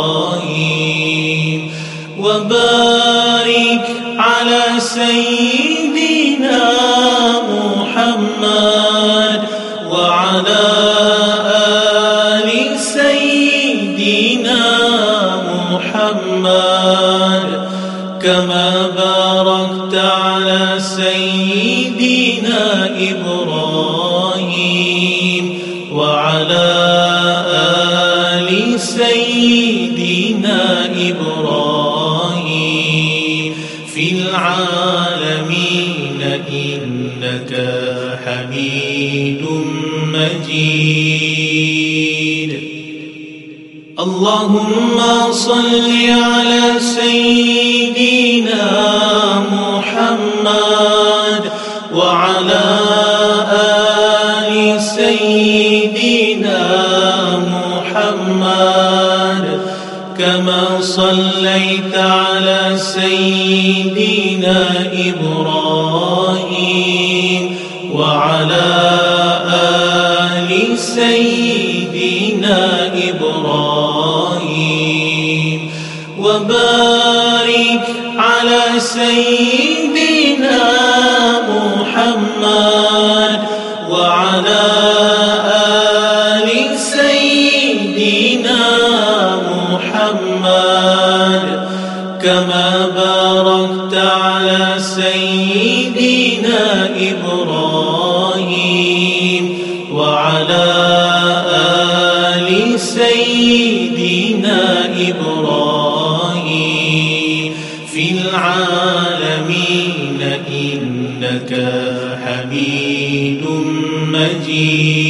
إبراهيم وبارك على سيدنا محمد وعلى آل سيدنا محمد. كما باركت على سيدنا إبراهيم وعلى آل سيدنا إبراهيم في العالمين إنك حميد مجيد. اللهم صل على سيدنا محمد وعلى آل سيدنا محمد كما صليت على سيدنا إبراهيم وعلى آل سيدنا إبراهيم وبارك على سيدنا محمد وعلى آل محمد كما باركت على سيدنا إبراهيم وعلى آل سيدنا إبراهيم في العالمين إنك حميد مجيد.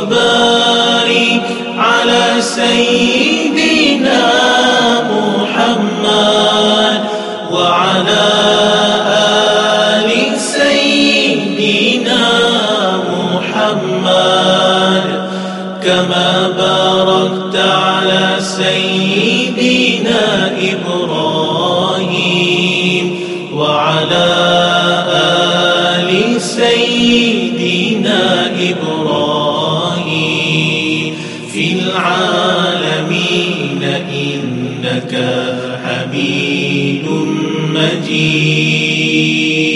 وبارك على سيدنا محمد وعلى آل سيدنا محمد. كما باركت على سيدنا إبراهيم وعلى آل سيدنا إبراهيم. العالمين إنك حميد مجيد.